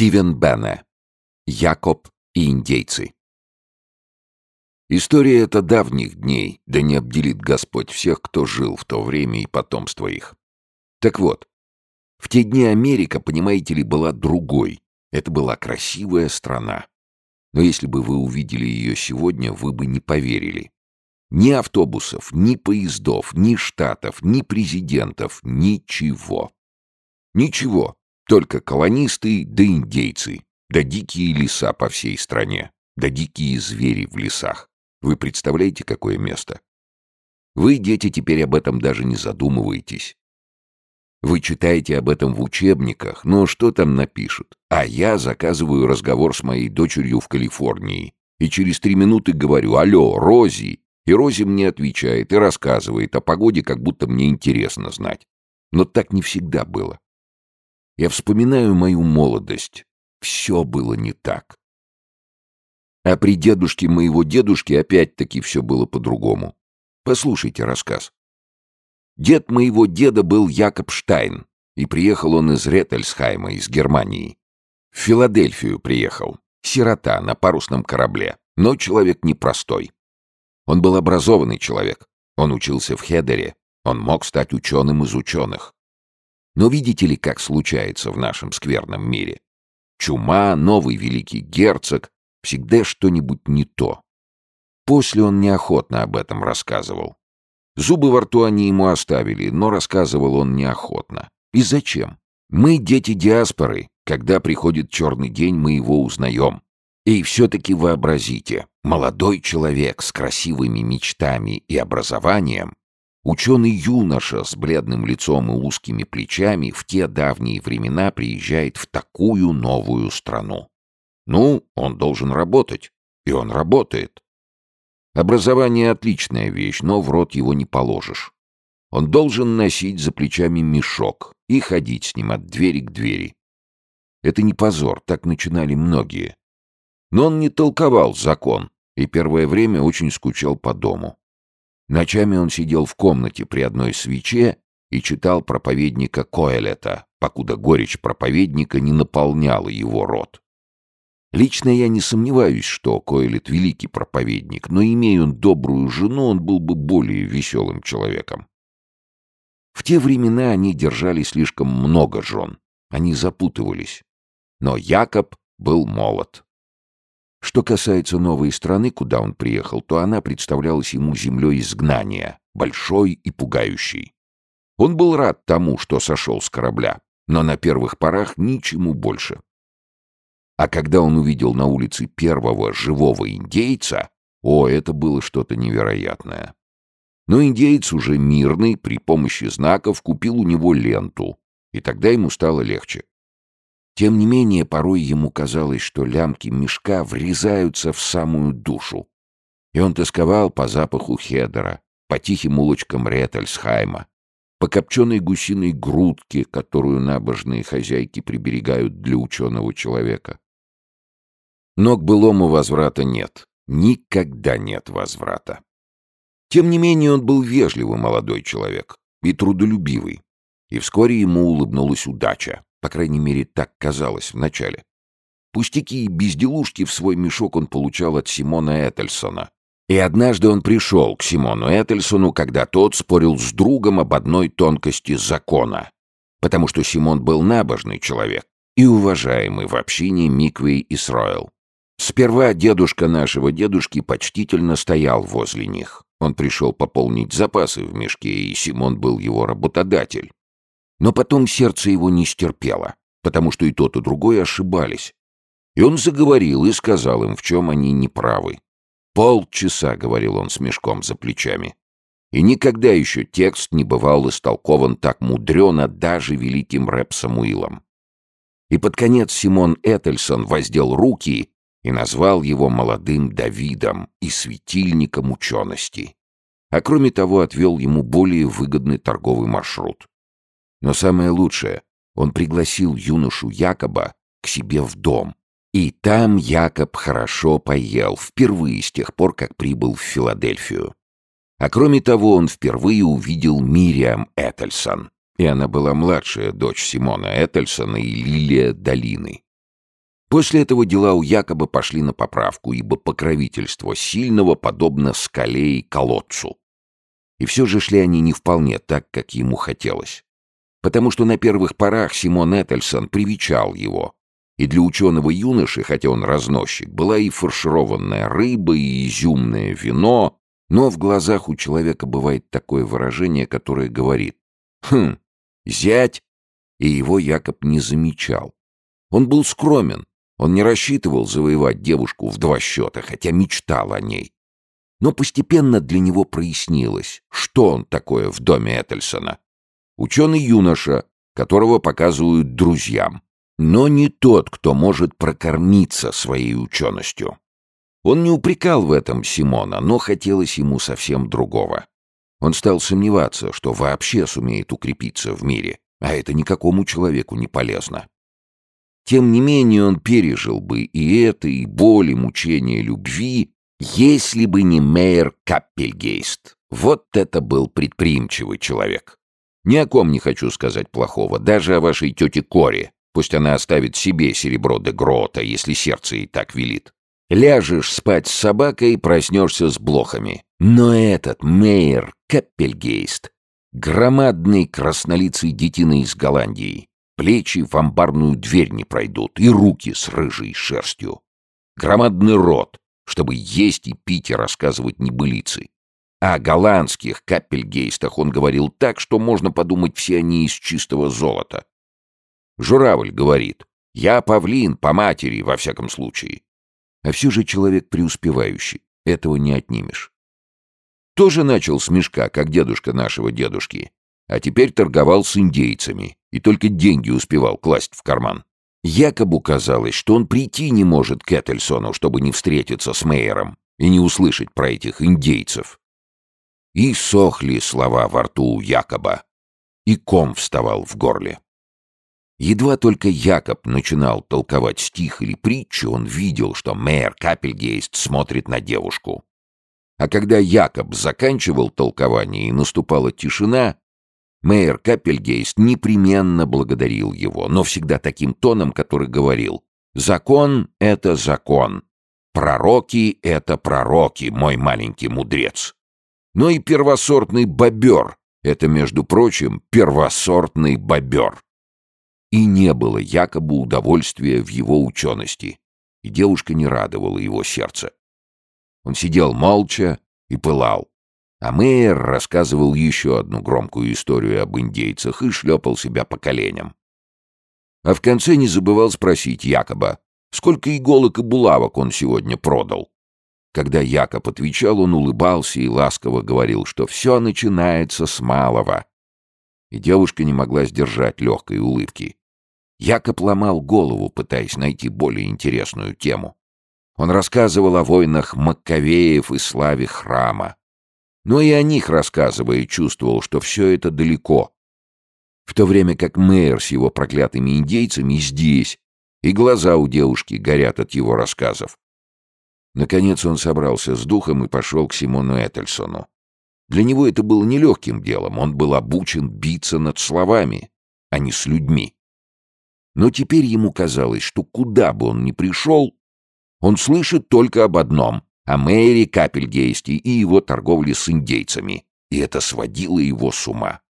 Стивен Бенне. Якоб и индейцы. История эта давних дней, да не обделит Господь всех, кто жил в то время и потомство их. Так вот, в те дни Америка, понимаете ли, была другой. Это была красивая страна. Но если бы вы увидели ее сегодня, вы бы не поверили. Ни автобусов, ни поездов, ни штатов, ни президентов, ничего. Ничего, только колонисты да индейцы, да дикие леса по всей стране, да дикие звери в лесах. Вы представляете, какое место? Вы, дети, теперь об этом даже не задумываетесь. Вы читаете об этом в учебниках, но что там напишут? А я заказываю разговор с моей дочерью в Калифорнии. И через три минуты говорю «Алло, Рози!» И Рози мне отвечает и рассказывает о погоде, как будто мне интересно знать. Но так не всегда было. Я вспоминаю мою молодость. Все было не так. А при дедушке моего дедушки опять-таки все было по-другому. Послушайте рассказ. Дед моего деда был Якоб Штайн, и приехал он из Ретельсхайма, из Германии. В Филадельфию приехал. Сирота на парусном корабле, но человек непростой. Он был образованный человек. Он учился в Хедере. Он мог стать ученым из ученых. Но видите ли, как случается в нашем скверном мире? Чума, новый великий герцог, всегда что-нибудь не то. После он неохотно об этом рассказывал. Зубы во рту они ему оставили, но рассказывал он неохотно. И зачем? Мы дети диаспоры. Когда приходит черный день, мы его узнаем. И все-таки вообразите, молодой человек с красивыми мечтами и образованием, ученый юноша с бледным лицом и узкими плечами в те давние времена приезжает в такую новую страну. Ну, он должен работать, и он работает. Образование — отличная вещь, но в рот его не положишь. Он должен носить за плечами мешок и ходить с ним от двери к двери. Это не позор, так начинали многие. Но он не толковал закон и первое время очень скучал по дому. Ночами он сидел в комнате при одной свече и читал проповедника Коэлета, покуда горечь проповедника не наполняла его рот. Лично я не сомневаюсь, что Коэлет великий проповедник, но имея он добрую жену, он был бы более веселым человеком. В те времена они держали слишком много жен, они запутывались. Но Якоб был молод. Что касается новой страны, куда он приехал, то она представлялась ему землей изгнания, большой и пугающей. Он был рад тому, что сошел с корабля, но на первых порах ничему больше. А когда он увидел на улице первого живого индейца, о, это было что-то невероятное. Но индейец уже мирный, при помощи знаков, купил у него ленту, и тогда ему стало легче. Тем не менее, порой ему казалось, что лямки мешка врезаются в самую душу. И он тосковал по запаху хедера, по тихим улочкам Ретельсхайма, по копченой гусиной грудке, которую набожные хозяйки приберегают для ученого человека. Но к былому возврата нет. Никогда нет возврата. Тем не менее, он был вежливый молодой человек и трудолюбивый. И вскоре ему улыбнулась удача. По крайней мере, так казалось вначале. Пустяки и безделушки в свой мешок он получал от Симона Этельсона. И однажды он пришел к Симону Этельсону, когда тот спорил с другом об одной тонкости закона. Потому что Симон был набожный человек и уважаемый в общине Миквей и Сройл. Сперва дедушка нашего дедушки почтительно стоял возле них. Он пришел пополнить запасы в мешке, и Симон был его работодатель. Но потом сердце его не стерпело, потому что и тот, и другой ошибались. И он заговорил и сказал им, в чем они неправы. «Полчаса», — говорил он с мешком за плечами. И никогда еще текст не бывал истолкован так мудрено даже великим рэп Самуилом. И под конец Симон Этельсон воздел руки и назвал его молодым Давидом и светильником учености. А кроме того, отвел ему более выгодный торговый маршрут. Но самое лучшее, он пригласил юношу Якоба к себе в дом. И там Якоб хорошо поел, впервые с тех пор, как прибыл в Филадельфию. А кроме того, он впервые увидел Мириам Этельсон, и она была младшая дочь Симона Этельсона и Лилия Долины. После этого дела у якобы пошли на поправку, ибо покровительство сильного подобно скале и колодцу. И все же шли они не вполне так, как ему хотелось. Потому что на первых порах Симон Этельсон привечал его. И для ученого юноши, хотя он разносчик, была и фаршированная рыба, и изюмное вино, но в глазах у человека бывает такое выражение, которое говорит «Хм, зять!» И его Якоб не замечал. Он был скромен, он не рассчитывал завоевать девушку в два счета, хотя мечтал о ней. Но постепенно для него прояснилось, что он такое в доме Этельсона. Ученый-юноша, которого показывают друзьям, но не тот, кто может прокормиться своей ученостью. Он не упрекал в этом Симона, но хотелось ему совсем другого. Он стал сомневаться, что вообще сумеет укрепиться в мире, а это никакому человеку не полезно. Тем не менее он пережил бы и это, и боль, и мучение любви, если бы не Мейер Каппельгейст. Вот это был предприимчивый человек. Ни о ком не хочу сказать плохого, даже о вашей тете Коре. Пусть она оставит себе серебро де грота, если сердце ей так велит. Ляжешь спать с собакой, проснешься с блохами. Но этот Мейер Каппельгейст, громадный краснолицый детина из Голландии, плечи в амбарную дверь не пройдут и руки с рыжей шерстью. Громадный рот, чтобы есть и пить и рассказывать небылицы. О голландских капельгейстах он говорил так, что можно подумать, все они из чистого золота. Журавль говорит, «Я павлин по матери, во всяком случае». А все же человек преуспевающий, этого не отнимешь. Тоже начал с мешка, как дедушка нашего дедушки, а теперь торговал с индейцами и только деньги успевал класть в карман. Якобы казалось, что он прийти не может к Этельсону, чтобы не встретиться с Мейером и не услышать про этих индейцев. И сохли слова во рту у Якоба, и ком вставал в горле. Едва только Якоб начинал толковать стих или притчу, он видел, что мэр Капельгейст смотрит на девушку. А когда Якоб заканчивал толкование и наступала тишина, Мейер Капельгейст непременно благодарил его, но всегда таким тоном, который говорил «Закон — это закон, пророки — это пророки, мой маленький мудрец». Но и первосортный бобер — это, между прочим, первосортный бобер. И не было якобы удовольствия в его учености, и девушка не радовала его сердце. Он сидел молча и пылал. А Мейер рассказывал еще одну громкую историю об индейцах и шлепал себя по коленям. А в конце не забывал спросить Якоба, сколько иголок и булавок он сегодня продал. Когда Якоб отвечал, он улыбался и ласково говорил, что все начинается с малого. И девушка не могла сдержать легкой улыбки. Якоб ломал голову, пытаясь найти более интересную тему. Он рассказывал о войнах Маккавеев и славе храма, но и о них рассказывая, чувствовал, что все это далеко. В то время как мэр с его проклятыми индейцами здесь, и глаза у девушки горят от его рассказов. Наконец он собрался с духом и пошел к Симону Этельсону. Для него это было нелегким делом, он был обучен биться над словами, а не с людьми. Но теперь ему казалось, что куда бы он ни пришел, он слышит только об одном о Мэри Капельгейсте и его торговле с индейцами, и это сводило его с ума.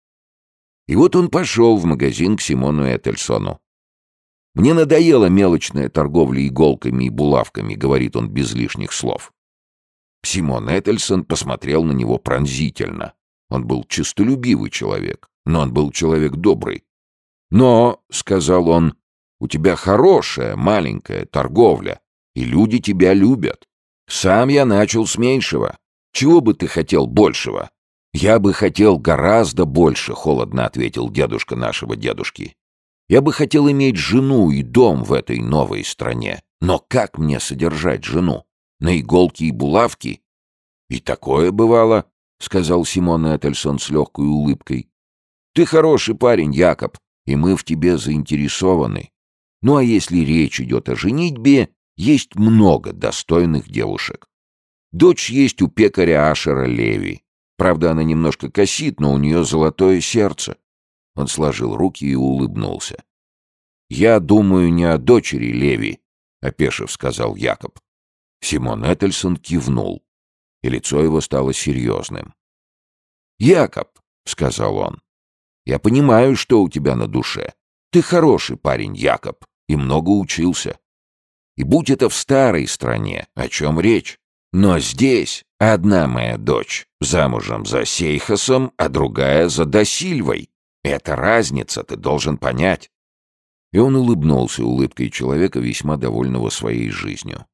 И вот он пошел в магазин к Симону Этельсону. «Мне надоела мелочная торговля иголками и булавками», — говорит он без лишних слов. Симон Этельсон посмотрел на него пронзительно. Он был честолюбивый человек, но он был человек добрый. «Но», — сказал он, — «у тебя хорошая маленькая торговля, и люди тебя любят. Сам я начал с меньшего. Чего бы ты хотел большего? Я бы хотел гораздо больше, холодно ответил дедушка нашего дедушки. Я бы хотел иметь жену и дом в этой новой стране. Но как мне содержать жену? На иголки и булавки? И такое бывало, сказал Симон Этельсон с легкой улыбкой. Ты хороший парень, Якоб, и мы в тебе заинтересованы. Ну а если речь идет о женитьбе, есть много достойных девушек. Дочь есть у пекаря Ашера Леви. Правда, она немножко косит, но у нее золотое сердце. Он сложил руки и улыбнулся. Я думаю не о дочери Леви, — опешив сказал Якоб. Симон Этельсон кивнул, и лицо его стало серьезным. «Якоб», — сказал он, — «я понимаю, что у тебя на душе. Ты хороший парень, Якоб, и много учился. И будь это в старой стране, о чем речь. Но здесь одна моя дочь замужем за Сейхасом, а другая за Досильвой. Это разница, ты должен понять. И он улыбнулся улыбкой человека, весьма довольного своей жизнью.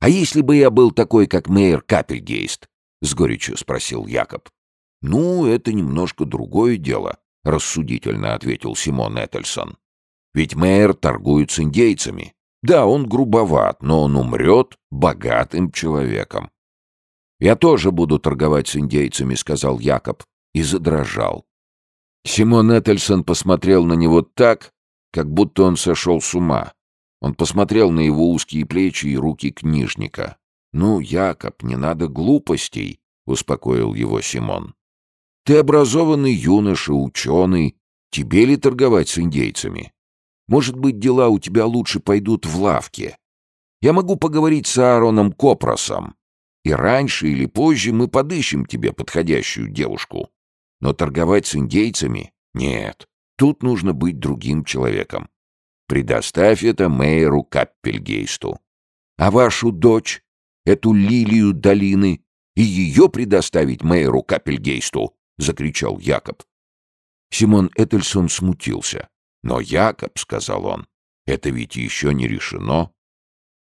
«А если бы я был такой, как мейер Капельгейст?» — с горечью спросил Якоб. «Ну, это немножко другое дело», — рассудительно ответил Симон Этельсон. «Ведь мэр торгует с индейцами. Да, он грубоват, но он умрет богатым человеком». «Я тоже буду торговать с индейцами», — сказал Якоб, и задрожал. Симон Этельсон посмотрел на него так, как будто он сошел с ума. Он посмотрел на его узкие плечи и руки книжника. «Ну, Якоб, не надо глупостей», — успокоил его Симон. «Ты образованный юноша, ученый. Тебе ли торговать с индейцами? Может быть, дела у тебя лучше пойдут в лавке. Я могу поговорить с Аароном Копросом. И раньше или позже мы подыщем тебе подходящую девушку. Но торговать с индейцами — нет. Тут нужно быть другим человеком. Предоставь это мэру Каппельгейсту. А вашу дочь, эту лилию долины, и ее предоставить мэру Каппельгейсту, — закричал Якоб. Симон Этельсон смутился. «Но, Якоб, — сказал он, — это ведь еще не решено.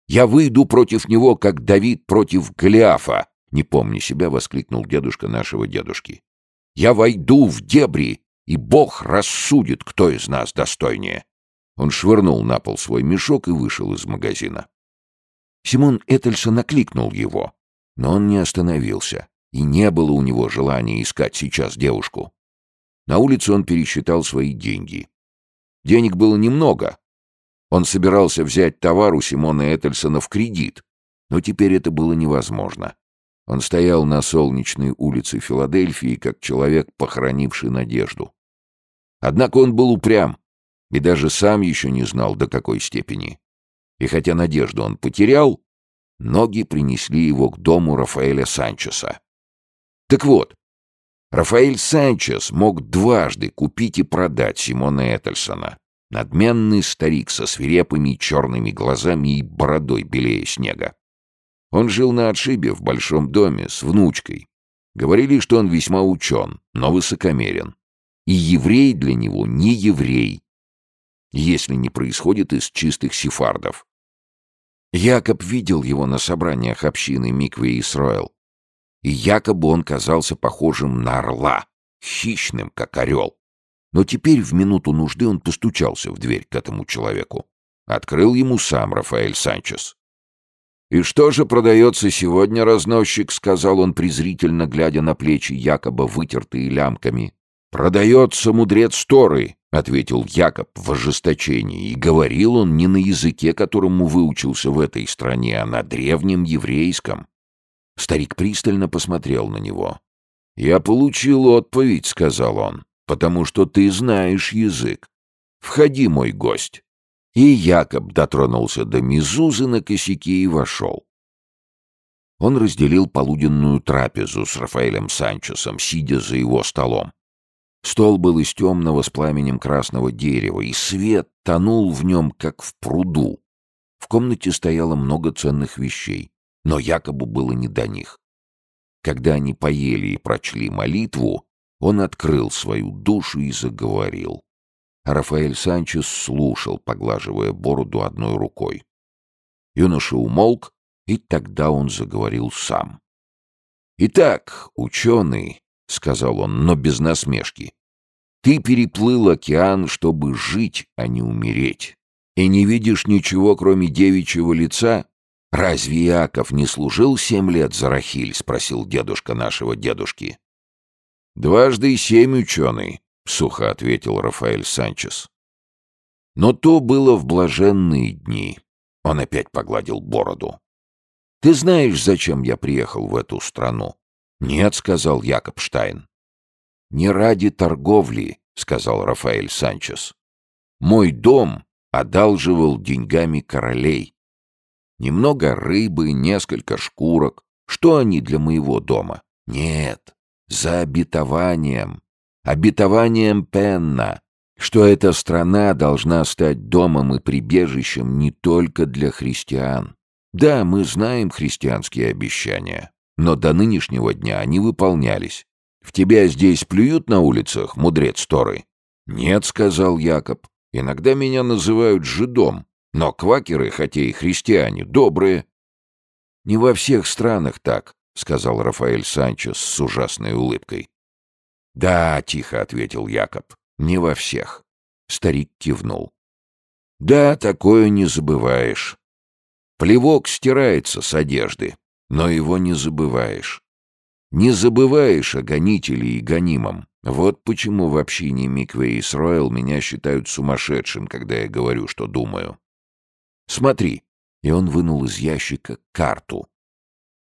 Я выйду против него, как Давид против Голиафа, — не помня себя, воскликнул дедушка нашего дедушки. Я войду в дебри и Бог рассудит, кто из нас достойнее. Он швырнул на пол свой мешок и вышел из магазина. Симон Этельсон окликнул его, но он не остановился, и не было у него желания искать сейчас девушку. На улице он пересчитал свои деньги. Денег было немного. Он собирался взять товар у Симона Этельсона в кредит, но теперь это было невозможно. Он стоял на солнечной улице Филадельфии, как человек, похоронивший надежду. Однако он был упрям и даже сам еще не знал, до какой степени. И хотя надежду он потерял, ноги принесли его к дому Рафаэля Санчеса. Так вот, Рафаэль Санчес мог дважды купить и продать Симона Этельсона. Надменный старик со свирепыми черными глазами и бородой белее снега. Он жил на отшибе в большом доме с внучкой. Говорили, что он весьма учен, но высокомерен. И еврей для него не еврей, если не происходит из чистых сефардов. Якоб видел его на собраниях общины Микве Исраэл. И якобы он казался похожим на орла, хищным, как орел. Но теперь в минуту нужды он постучался в дверь к этому человеку. Открыл ему сам Рафаэль Санчес. «И что же продается сегодня, разносчик?» — сказал он презрительно, глядя на плечи якобы вытертые лямками. «Продается мудрец Торы», — ответил Якоб в ожесточении, и говорил он не на языке, которому выучился в этой стране, а на древнем еврейском. Старик пристально посмотрел на него. «Я получил отповедь», — сказал он, — «потому что ты знаешь язык. Входи, мой гость». И Якоб дотронулся до мизузы на косяке и вошел. Он разделил полуденную трапезу с Рафаэлем Санчесом, сидя за его столом. Стол был из темного с пламенем красного дерева, и свет тонул в нем, как в пруду. В комнате стояло много ценных вещей, но якобы было не до них. Когда они поели и прочли молитву, он открыл свою душу и заговорил. Рафаэль Санчес слушал, поглаживая бороду одной рукой. Юноша умолк, и тогда он заговорил сам. «Итак, ученый, — сказал он, но без насмешки, — ты переплыл океан, чтобы жить, а не умереть, и не видишь ничего, кроме девичьего лица? Разве Иаков не служил семь лет за Рахиль? — спросил дедушка нашего дедушки. «Дважды семь ученый», — сухо ответил Рафаэль Санчес. Но то было в блаженные дни. Он опять погладил бороду. «Ты знаешь, зачем я приехал в эту страну?» «Нет», — сказал Якоб Штайн. «Не ради торговли», — сказал Рафаэль Санчес. «Мой дом одалживал деньгами королей. Немного рыбы, несколько шкурок. Что они для моего дома? Нет, за обетованием. Обетованием Пенна, что эта страна должна стать домом и прибежищем не только для христиан. Да, мы знаем христианские обещания, но до нынешнего дня они выполнялись. В тебя здесь плюют на улицах, мудрец Торы? Нет, сказал Якоб. Иногда меня называют жидом, но квакеры, хотя и христиане, добрые. Не во всех странах так, сказал Рафаэль Санчес с ужасной улыбкой. Да, тихо ответил Якоб. Не во всех. Старик кивнул. Да, такое не забываешь. Плевок стирается с одежды, но его не забываешь. Не забываешь о гонителе и гонимом. Вот почему в общине Микве и Сройл меня считают сумасшедшим, когда я говорю, что думаю. Смотри. И он вынул из ящика карту.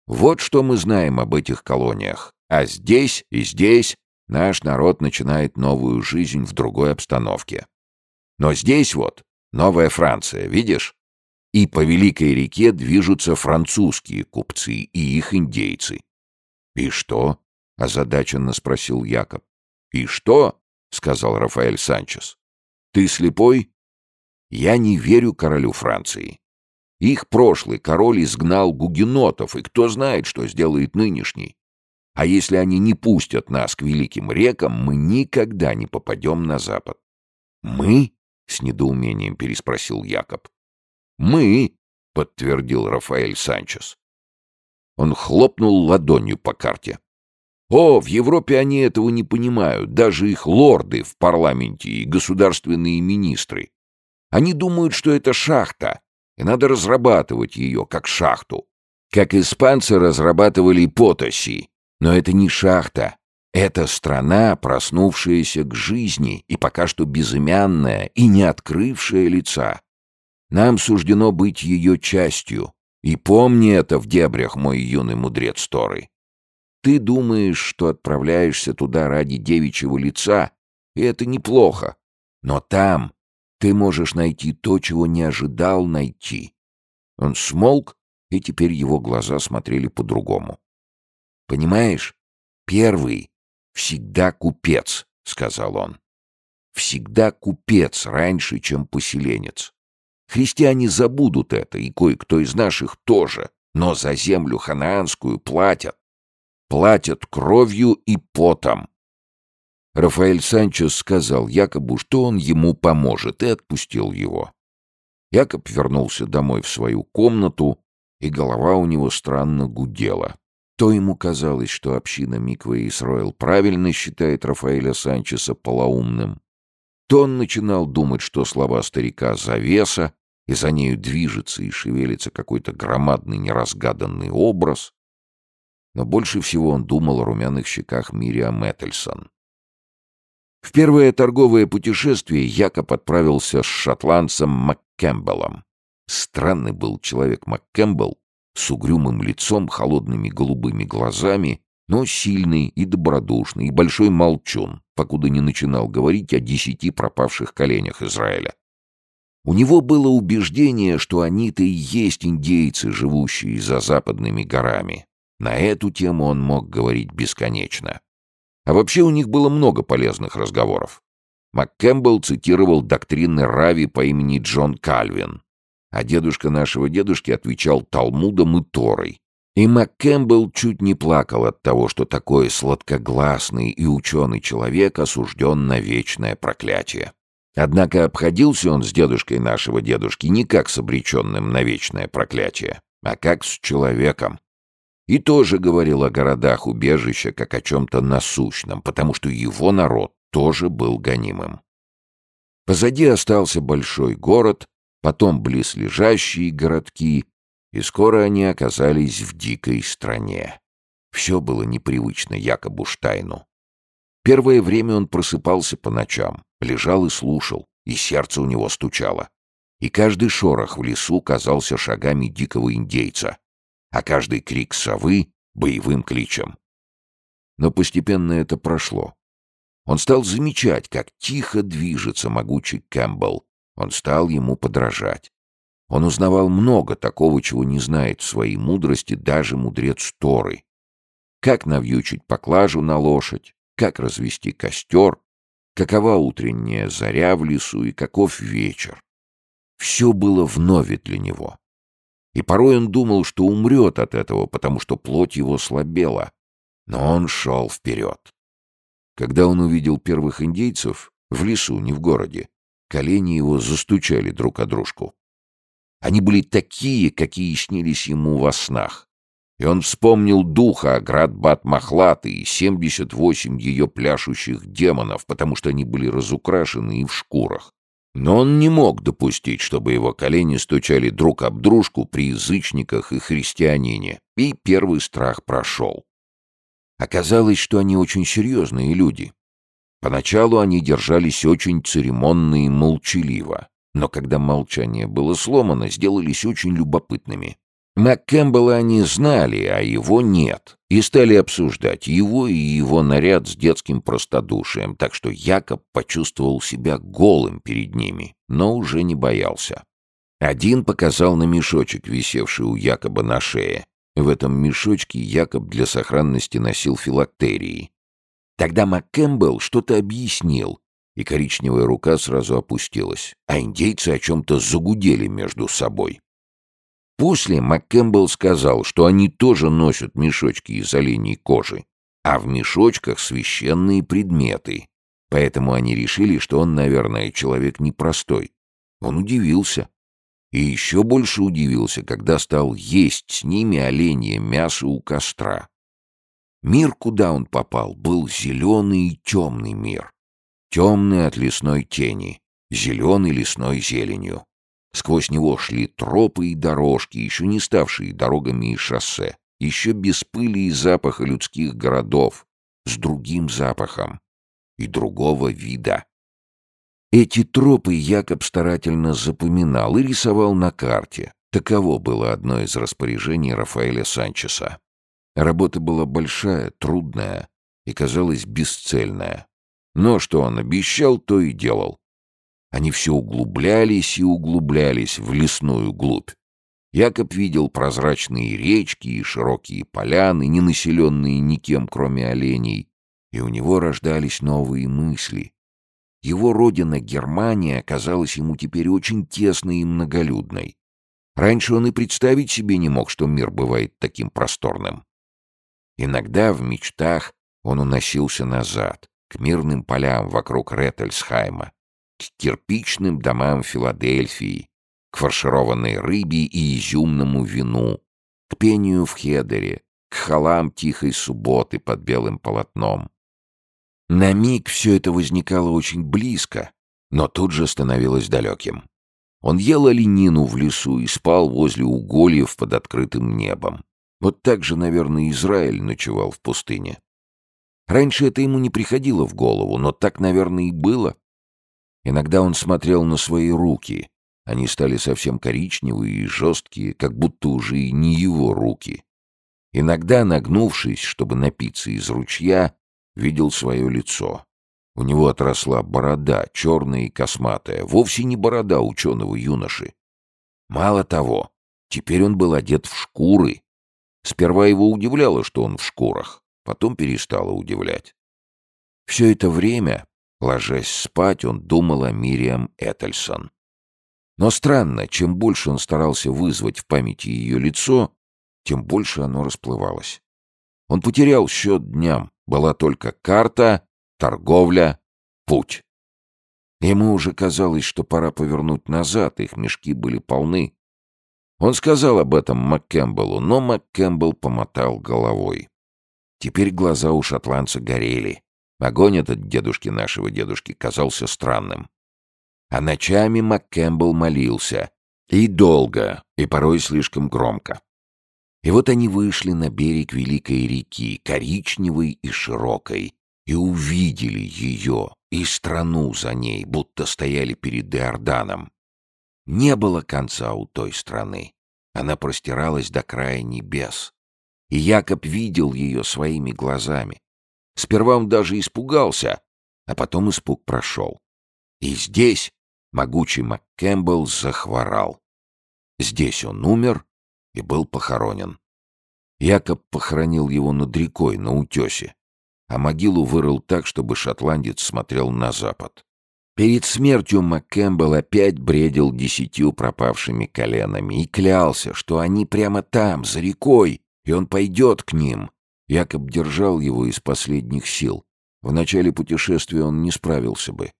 Вот что мы знаем об этих колониях. А здесь и здесь наш народ начинает новую жизнь в другой обстановке. Но здесь вот Новая Франция, видишь? И по Великой реке движутся французские купцы и их индейцы. «И что?» — озадаченно спросил Якоб. «И что?» — сказал Рафаэль Санчес. «Ты слепой?» «Я не верю королю Франции. Их прошлый король изгнал гугенотов, и кто знает, что сделает нынешний. А если они не пустят нас к великим рекам, мы никогда не попадем на запад». «Мы?» — с недоумением переспросил Якоб. «Мы!» — подтвердил Рафаэль Санчес. Он хлопнул ладонью по карте. О, в Европе они этого не понимают, даже их лорды в парламенте и государственные министры. Они думают, что это шахта, и надо разрабатывать ее как шахту. Как испанцы разрабатывали Потоси. Но это не шахта. Это страна, проснувшаяся к жизни и пока что безымянная и не открывшая лица. Нам суждено быть ее частью. И помни это в дебрях, мой юный мудрец Торы. Ты думаешь, что отправляешься туда ради девичьего лица, и это неплохо. Но там ты можешь найти то, чего не ожидал найти. Он смолк, и теперь его глаза смотрели по-другому. Понимаешь, первый всегда купец, сказал он. Всегда купец раньше, чем поселенец. Христиане забудут это, и кое-кто из наших тоже, но за землю ханаанскую платят платят кровью и потом. Рафаэль Санчес сказал Якобу, что он ему поможет, и отпустил его. Якоб вернулся домой в свою комнату, и голова у него странно гудела. То ему казалось, что община Миквы и Исроил правильно считает Рафаэля Санчеса полоумным, то он начинал думать, что слова старика — завеса, и за нею движется и шевелится какой-то громадный неразгаданный образ, но больше всего он думал о румяных щеках Мириам Мэттельсон. В первое торговое путешествие Якоб отправился с шотландцем МакКэмпбеллом. Странный был человек МакКэмпбелл, с угрюмым лицом, холодными голубыми глазами, но сильный и добродушный, и большой молчун, покуда не начинал говорить о десяти пропавших коленях Израиля. У него было убеждение, что они-то и есть индейцы, живущие за западными горами, на эту тему он мог говорить бесконечно. А вообще у них было много полезных разговоров. МакКэмпбелл цитировал доктрины Рави по имени Джон Кальвин, а дедушка нашего дедушки отвечал Талмудом и Торой. И МакКэмпбелл чуть не плакал от того, что такой сладкогласный и ученый человек осужден на вечное проклятие. Однако обходился он с дедушкой нашего дедушки не как с обреченным на вечное проклятие, а как с человеком, и тоже говорил о городах убежища как о чем-то насущном, потому что его народ тоже был гонимым. Позади остался большой город, потом близлежащие городки, и скоро они оказались в дикой стране. Все было непривычно Якобу Штайну. Первое время он просыпался по ночам, лежал и слушал, и сердце у него стучало. И каждый шорох в лесу казался шагами дикого индейца, а каждый крик совы — боевым кличем. Но постепенно это прошло. Он стал замечать, как тихо движется могучий Кэмпбелл, Он стал ему подражать. Он узнавал много такого, чего не знает в своей мудрости даже мудрец Торы. Как навьючить поклажу на лошадь, как развести костер, какова утренняя заря в лесу и каков вечер. Все было вновь для него. И порой он думал, что умрет от этого, потому что плоть его слабела. Но он шел вперед. Когда он увидел первых индейцев, в лесу, не в городе, колени его застучали друг о дружку. Они были такие, какие снились ему во снах. И он вспомнил духа Аград-Бат Махлаты и 78 ее пляшущих демонов, потому что они были разукрашены и в шкурах. Но он не мог допустить, чтобы его колени стучали друг об дружку при язычниках и христианине, и первый страх прошел. Оказалось, что они очень серьезные люди. Поначалу они держались очень церемонно и молчаливо, но когда молчание было сломано, сделались очень любопытными. МакКэмпбелла они знали, а его нет, и стали обсуждать его и его наряд с детским простодушием, так что Якоб почувствовал себя голым перед ними, но уже не боялся. Один показал на мешочек, висевший у Якоба на шее. В этом мешочке Якоб для сохранности носил филактерии. Тогда МакКэмпбелл что-то объяснил, и коричневая рука сразу опустилась, а индейцы о чем-то загудели между собой. После МакКэмпбелл сказал, что они тоже носят мешочки из оленей кожи, а в мешочках священные предметы. Поэтому они решили, что он, наверное, человек непростой. Он удивился. И еще больше удивился, когда стал есть с ними оленье мясо у костра. Мир, куда он попал, был зеленый и темный мир. Темный от лесной тени, зеленый лесной зеленью. Сквозь него шли тропы и дорожки, еще не ставшие дорогами и шоссе, еще без пыли и запаха людских городов, с другим запахом и другого вида. Эти тропы Якоб старательно запоминал и рисовал на карте. Таково было одно из распоряжений Рафаэля Санчеса. Работа была большая, трудная и казалась бесцельная. Но что он обещал, то и делал. Они все углублялись и углублялись в лесную глубь. Якоб видел прозрачные речки и широкие поляны, не населенные никем, кроме оленей, и у него рождались новые мысли. Его родина Германия казалась ему теперь очень тесной и многолюдной. Раньше он и представить себе не мог, что мир бывает таким просторным. Иногда в мечтах он уносился назад, к мирным полям вокруг Реттельсхайма, к кирпичным домам Филадельфии, к фаршированной рыбе и изюмному вину, к пению в Хедере, к халам тихой субботы под белым полотном. На миг все это возникало очень близко, но тут же становилось далеким. Он ел оленину в лесу и спал возле угольев под открытым небом. Вот так же, наверное, Израиль ночевал в пустыне. Раньше это ему не приходило в голову, но так, наверное, и было. Иногда он смотрел на свои руки. Они стали совсем коричневые и жесткие, как будто уже и не его руки. Иногда, нагнувшись, чтобы напиться из ручья, видел свое лицо. У него отросла борода, черная и косматая, вовсе не борода ученого юноши. Мало того, теперь он был одет в шкуры. Сперва его удивляло, что он в шкурах, потом перестало удивлять. Все это время Ложась спать, он думал о Мириам Этельсон. Но странно, чем больше он старался вызвать в памяти ее лицо, тем больше оно расплывалось. Он потерял счет дням. Была только карта, торговля, путь. Ему уже казалось, что пора повернуть назад, их мешки были полны. Он сказал об этом МакКэмпбеллу, но МакКэмпбелл помотал головой. Теперь глаза у шотландца горели. Огонь этот дедушки нашего дедушки казался странным. А ночами МакКэмпбелл молился. И долго, и порой слишком громко. И вот они вышли на берег великой реки, коричневой и широкой, и увидели ее и страну за ней, будто стояли перед Иорданом. Не было конца у той страны. Она простиралась до края небес. И Якоб видел ее своими глазами. Сперва он даже испугался, а потом испуг прошел. И здесь, Могучий МакКэмпбелл захворал. Здесь он умер и был похоронен. Якоб похоронил его над рекой, на утесе, а могилу вырыл так, чтобы шотландец смотрел на запад. Перед смертью МакКэмпбелл опять бредил десятью пропавшими коленами и клялся, что они прямо там, за рекой, и он пойдет к ним. Якоб держал его из последних сил. В начале путешествия он не справился бы.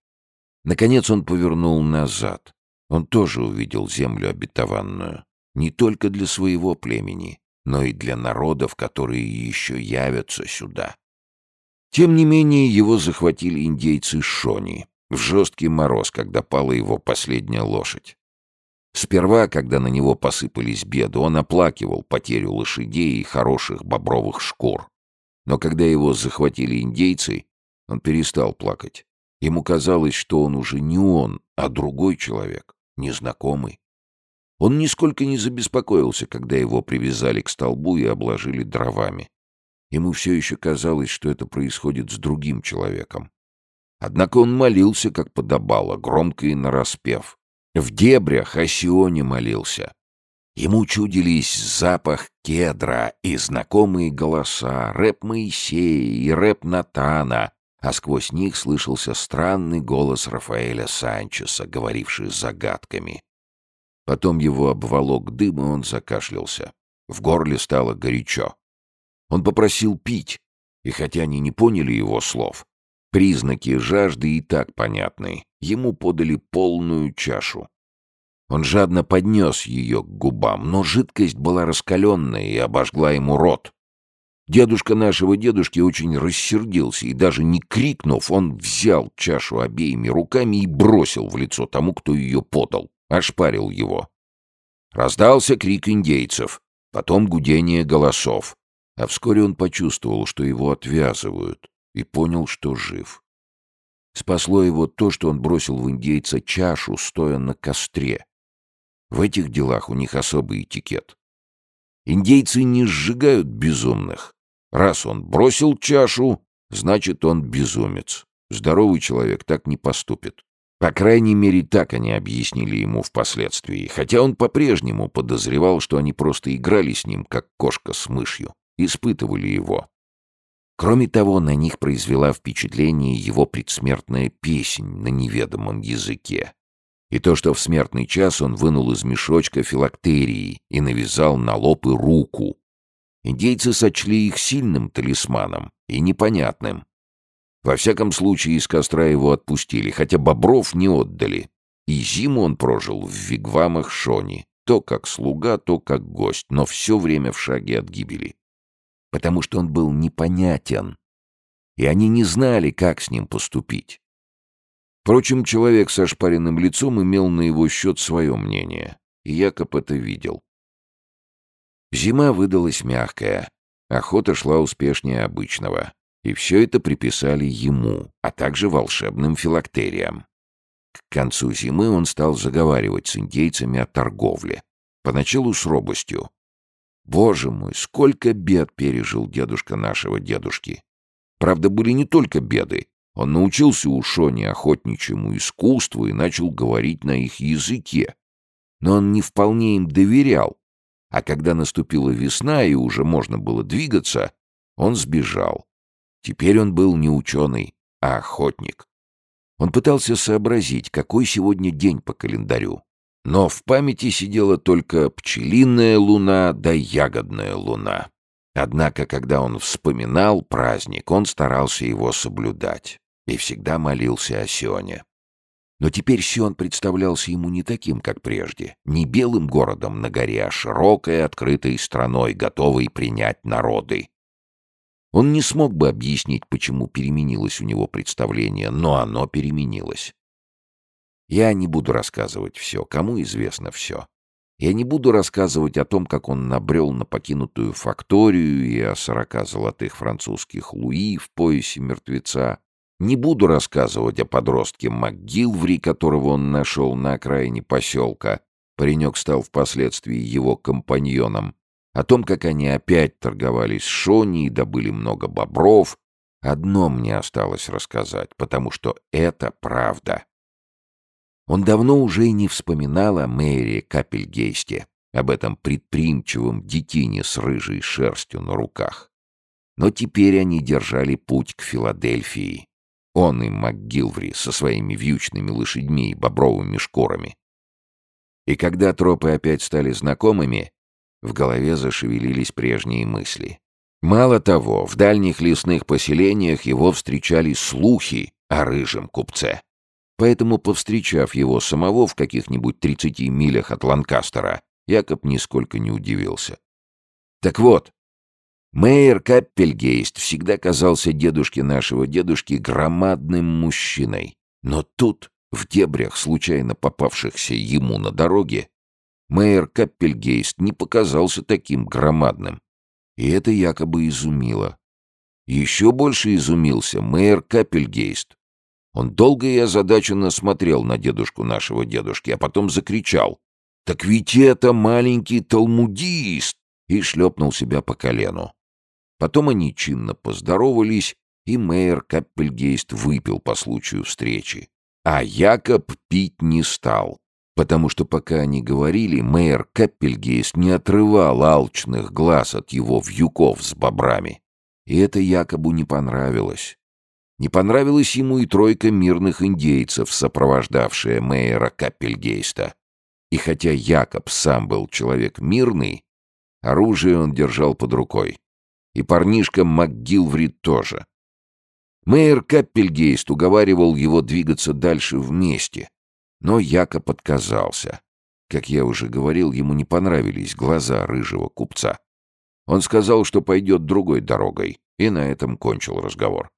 Наконец он повернул назад. Он тоже увидел землю обетованную. Не только для своего племени, но и для народов, которые еще явятся сюда. Тем не менее, его захватили индейцы Шони в жесткий мороз, когда пала его последняя лошадь. Сперва, когда на него посыпались беды, он оплакивал потерю лошадей и хороших бобровых шкур. Но когда его захватили индейцы, он перестал плакать. Ему казалось, что он уже не он, а другой человек, незнакомый. Он нисколько не забеспокоился, когда его привязали к столбу и обложили дровами. Ему все еще казалось, что это происходит с другим человеком. Однако он молился, как подобало, громко и нараспев. В дебрях о Сионе молился. Ему чудились запах кедра и знакомые голоса, рэп Моисея и рэп Натана, а сквозь них слышался странный голос Рафаэля Санчеса, говоривший загадками. Потом его обволок дым, и он закашлялся. В горле стало горячо. Он попросил пить, и хотя они не поняли его слов, признаки жажды и так понятны, ему подали полную чашу. Он жадно поднес ее к губам, но жидкость была раскаленная и обожгла ему рот. Дедушка нашего дедушки очень рассердился, и даже не крикнув, он взял чашу обеими руками и бросил в лицо тому, кто ее подал, ошпарил его. Раздался крик индейцев, потом гудение голосов, а вскоре он почувствовал, что его отвязывают, и понял, что жив. Спасло его то, что он бросил в индейца чашу, стоя на костре. В этих делах у них особый этикет. Индейцы не сжигают безумных, Раз он бросил чашу, значит, он безумец. Здоровый человек так не поступит. По крайней мере, так они объяснили ему впоследствии, хотя он по-прежнему подозревал, что они просто играли с ним, как кошка с мышью, испытывали его. Кроме того, на них произвела впечатление его предсмертная песнь на неведомом языке. И то, что в смертный час он вынул из мешочка филактерии и навязал на лоб и руку, Индейцы сочли их сильным талисманом и непонятным. Во всяком случае, из костра его отпустили, хотя бобров не отдали. И зиму он прожил в вигвамах Шони, то как слуга, то как гость, но все время в шаге от гибели. Потому что он был непонятен, и они не знали, как с ним поступить. Впрочем, человек со шпаренным лицом имел на его счет свое мнение, и Якоб это видел. Зима выдалась мягкая, охота шла успешнее обычного, и все это приписали ему, а также волшебным филактериям. К концу зимы он стал заговаривать с индейцами о торговле, поначалу с робостью. Боже мой, сколько бед пережил дедушка нашего дедушки. Правда, были не только беды. Он научился у Шони охотничьему искусству и начал говорить на их языке. Но он не вполне им доверял, а когда наступила весна и уже можно было двигаться, он сбежал. Теперь он был не ученый, а охотник. Он пытался сообразить, какой сегодня день по календарю. Но в памяти сидела только пчелиная луна да ягодная луна. Однако, когда он вспоминал праздник, он старался его соблюдать и всегда молился о Сионе. Но теперь Сион представлялся ему не таким, как прежде, не белым городом на горе, а широкой открытой страной, готовой принять народы. Он не смог бы объяснить, почему переменилось у него представление, но оно переменилось. Я не буду рассказывать все, кому известно все. Я не буду рассказывать о том, как он набрел на покинутую факторию и о сорока золотых французских луи в поясе мертвеца, не буду рассказывать о подростке МакГилври, которого он нашел на окраине поселка. Паренек стал впоследствии его компаньоном. О том, как они опять торговались с Шони и добыли много бобров. Одно мне осталось рассказать, потому что это правда. Он давно уже и не вспоминал о Мэри Капельгейсте, об этом предприимчивом детине с рыжей шерстью на руках. Но теперь они держали путь к Филадельфии. Он и МакГилври со своими вьючными лошадьми и бобровыми шкурами. И когда тропы опять стали знакомыми, в голове зашевелились прежние мысли. Мало того, в дальних лесных поселениях его встречали слухи о рыжем купце. Поэтому, повстречав его самого в каких-нибудь 30 милях от Ланкастера, Якоб нисколько не удивился. Так вот, Мейер Каппельгейст всегда казался дедушке нашего дедушки громадным мужчиной. Но тут, в дебрях, случайно попавшихся ему на дороге, Мейер Каппельгейст не показался таким громадным. И это якобы изумило. Еще больше изумился мэр Капельгейст. Он долго и озадаченно смотрел на дедушку нашего дедушки, а потом закричал. «Так ведь это маленький талмудист!» и шлепнул себя по колену. Потом они чинно поздоровались, и мэр Каппельгейст выпил по случаю встречи. А Якоб пить не стал, потому что пока они говорили, мэр Каппельгейст не отрывал алчных глаз от его вьюков с бобрами. И это Якобу не понравилось. Не понравилась ему и тройка мирных индейцев, сопровождавшая мэра Каппельгейста. И хотя Якоб сам был человек мирный, оружие он держал под рукой. И парнишка МакГилври тоже. Мэйр Каппельгейст уговаривал его двигаться дальше вместе, но Якоб отказался. Как я уже говорил, ему не понравились глаза рыжего купца. Он сказал, что пойдет другой дорогой, и на этом кончил разговор.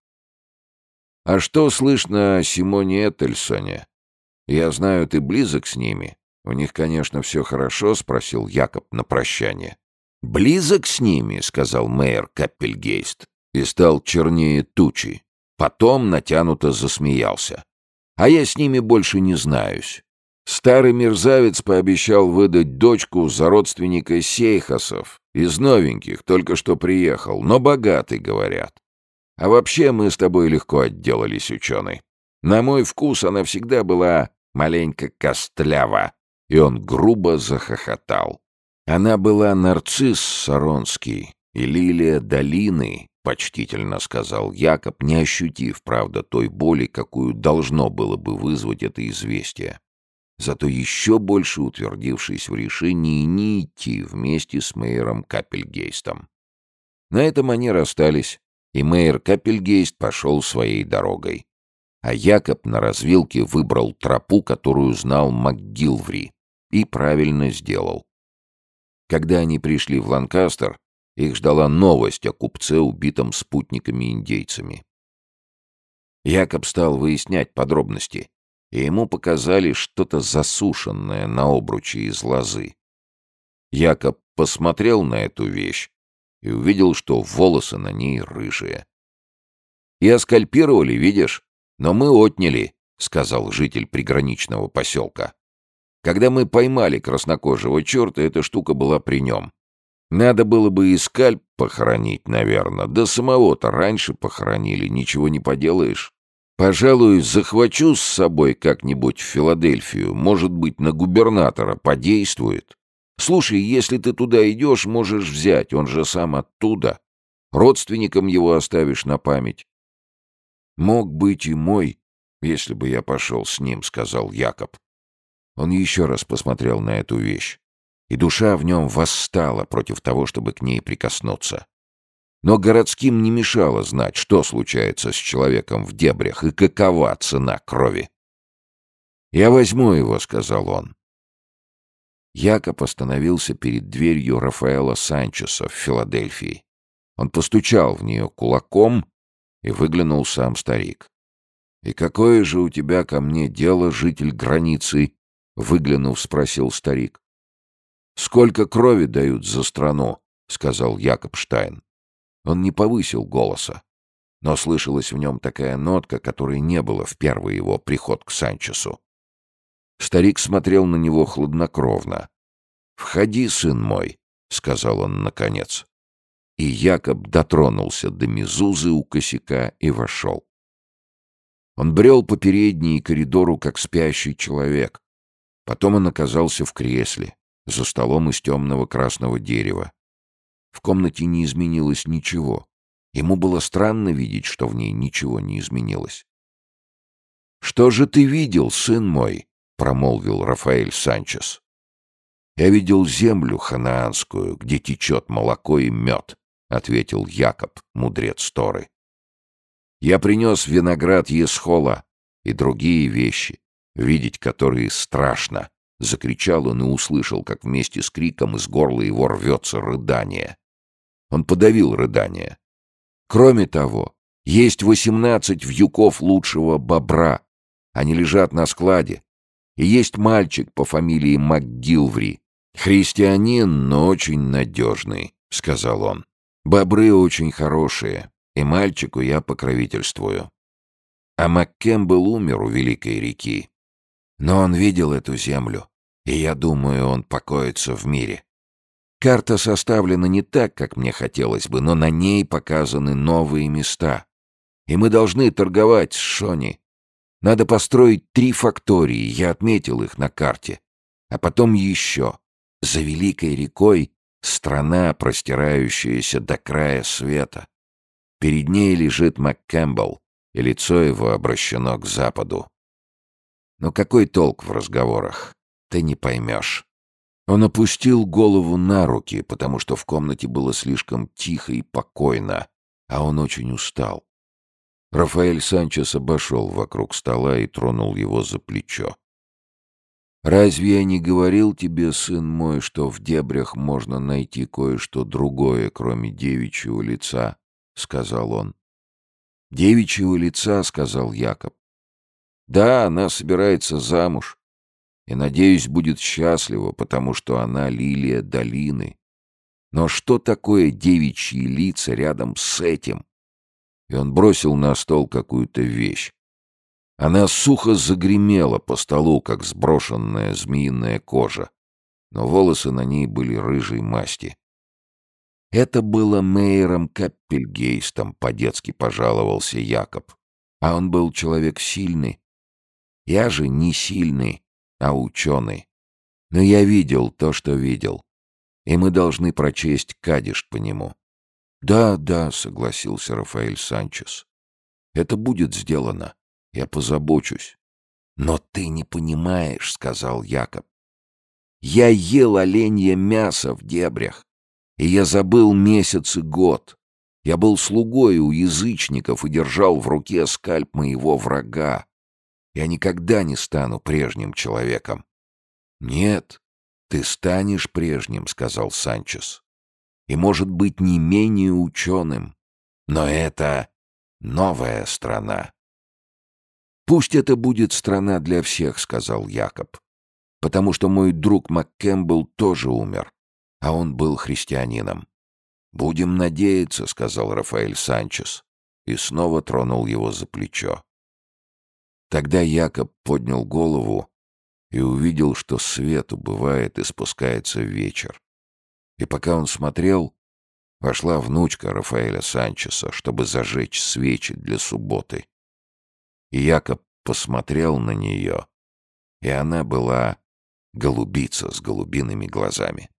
«А что слышно о Симоне Этельсоне? Я знаю, ты близок с ними. У них, конечно, все хорошо», — спросил Якоб на прощание. «Близок с ними», — сказал мэр Каппельгейст, и стал чернее тучи. Потом натянуто засмеялся. «А я с ними больше не знаюсь. Старый мерзавец пообещал выдать дочку за родственника Сейхасов, из новеньких, только что приехал, но богатый, говорят. А вообще мы с тобой легко отделались, ученый. На мой вкус она всегда была маленько костлява, и он грубо захохотал. Она была нарцисс Саронский и лилия долины, почтительно сказал Якоб, не ощутив, правда, той боли, какую должно было бы вызвать это известие зато еще больше утвердившись в решении не идти вместе с мэром Капельгейстом. На этом они расстались, и мэр Капельгейст пошел своей дорогой. А Якоб на развилке выбрал тропу, которую знал МакГилври, и правильно сделал. Когда они пришли в Ланкастер, их ждала новость о купце, убитом спутниками-индейцами. Якоб стал выяснять подробности, и ему показали что-то засушенное на обруче из лозы. Якоб посмотрел на эту вещь и увидел, что волосы на ней рыжие. «И оскальпировали, видишь? Но мы отняли», — сказал житель приграничного поселка. «Когда мы поймали краснокожего черта, эта штука была при нем. Надо было бы и скальп похоронить, наверное, да самого-то раньше похоронили, ничего не поделаешь». Пожалуй, захвачу с собой как-нибудь в Филадельфию. Может быть, на губернатора подействует. Слушай, если ты туда идешь, можешь взять, он же сам оттуда. Родственникам его оставишь на память. Мог быть и мой, если бы я пошел с ним, сказал Якоб. Он еще раз посмотрел на эту вещь, и душа в нем восстала против того, чтобы к ней прикоснуться. Но городским не мешало знать, что случается с человеком в дебрях и какова цена крови. «Я возьму его», — сказал он. Якоб остановился перед дверью Рафаэла Санчеса в Филадельфии. Он постучал в нее кулаком, и выглянул сам старик. «И какое же у тебя ко мне дело, житель границы?» — выглянув, спросил старик. «Сколько крови дают за страну?» — сказал Якоб Штайн. Он не повысил голоса, но слышалась в нем такая нотка, которой не было в первый его приход к Санчесу. Старик смотрел на него хладнокровно. «Входи, сын мой», — сказал он наконец. И Якоб дотронулся до мезузы у косяка и вошел. Он брел по передней коридору, как спящий человек. Потом он оказался в кресле, за столом из темного красного дерева. В комнате не изменилось ничего. Ему было странно видеть, что в ней ничего не изменилось. «Что же ты видел, сын мой?» — промолвил Рафаэль Санчес. «Я видел землю ханаанскую, где течет молоко и мед», — ответил Якоб, мудрец Торы. «Я принес виноград Есхола и другие вещи, видеть которые страшно», — закричал он и услышал, как вместе с криком из горла его рвется рыдание. Он подавил рыдание. Кроме того, есть восемнадцать вьюков лучшего бобра. Они лежат на складе. И есть мальчик по фамилии МакГилври. Христианин, но очень надежный, — сказал он. Бобры очень хорошие, и мальчику я покровительствую. А МакКэмбл умер у Великой реки. Но он видел эту землю, и я думаю, он покоится в мире. Карта составлена не так, как мне хотелось бы, но на ней показаны новые места. И мы должны торговать с Шони. Надо построить три фактории, я отметил их на карте. А потом еще. За Великой рекой страна, простирающаяся до края света. Перед ней лежит МакКэмпбелл, и лицо его обращено к западу. Но какой толк в разговорах? Ты не поймешь. Он опустил голову на руки, потому что в комнате было слишком тихо и покойно, а он очень устал. Рафаэль Санчес обошел вокруг стола и тронул его за плечо. «Разве я не говорил тебе, сын мой, что в дебрях можно найти кое-что другое, кроме девичьего лица?» — сказал он. «Девичьего лица», — сказал Якоб. «Да, она собирается замуж и, надеюсь, будет счастлива, потому что она лилия долины. Но что такое девичьи лица рядом с этим? И он бросил на стол какую-то вещь. Она сухо загремела по столу, как сброшенная змеиная кожа, но волосы на ней были рыжей масти. Это было Мейером Каппельгейстом, по-детски пожаловался Якоб. А он был человек сильный. Я же не сильный а ученый. Но я видел то, что видел. И мы должны прочесть кадиш по нему. «Да, да», — согласился Рафаэль Санчес. «Это будет сделано. Я позабочусь». «Но ты не понимаешь», — сказал Якоб. «Я ел оленье мясо в дебрях, и я забыл месяц и год. Я был слугой у язычников и держал в руке скальп моего врага. Я никогда не стану прежним человеком. Нет, ты станешь прежним, сказал Санчес. И, может быть, не менее ученым. Но это новая страна. Пусть это будет страна для всех, сказал Якоб. Потому что мой друг МакКэмпбелл тоже умер, а он был христианином. «Будем надеяться», — сказал Рафаэль Санчес, и снова тронул его за плечо. Тогда Якоб поднял голову и увидел, что свет убывает и спускается вечер. И пока он смотрел, вошла внучка Рафаэля Санчеса, чтобы зажечь свечи для субботы. И Якоб посмотрел на нее, и она была голубица с голубиными глазами.